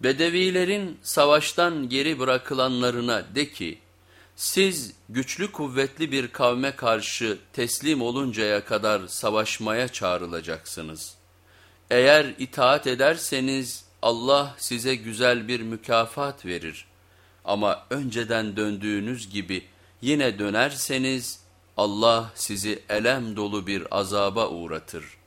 Bedevilerin savaştan geri bırakılanlarına de ki, siz güçlü kuvvetli bir kavme karşı teslim oluncaya kadar savaşmaya çağrılacaksınız. Eğer itaat ederseniz Allah size güzel bir mükafat verir. Ama önceden döndüğünüz gibi yine dönerseniz Allah sizi elem dolu bir azaba uğratır.''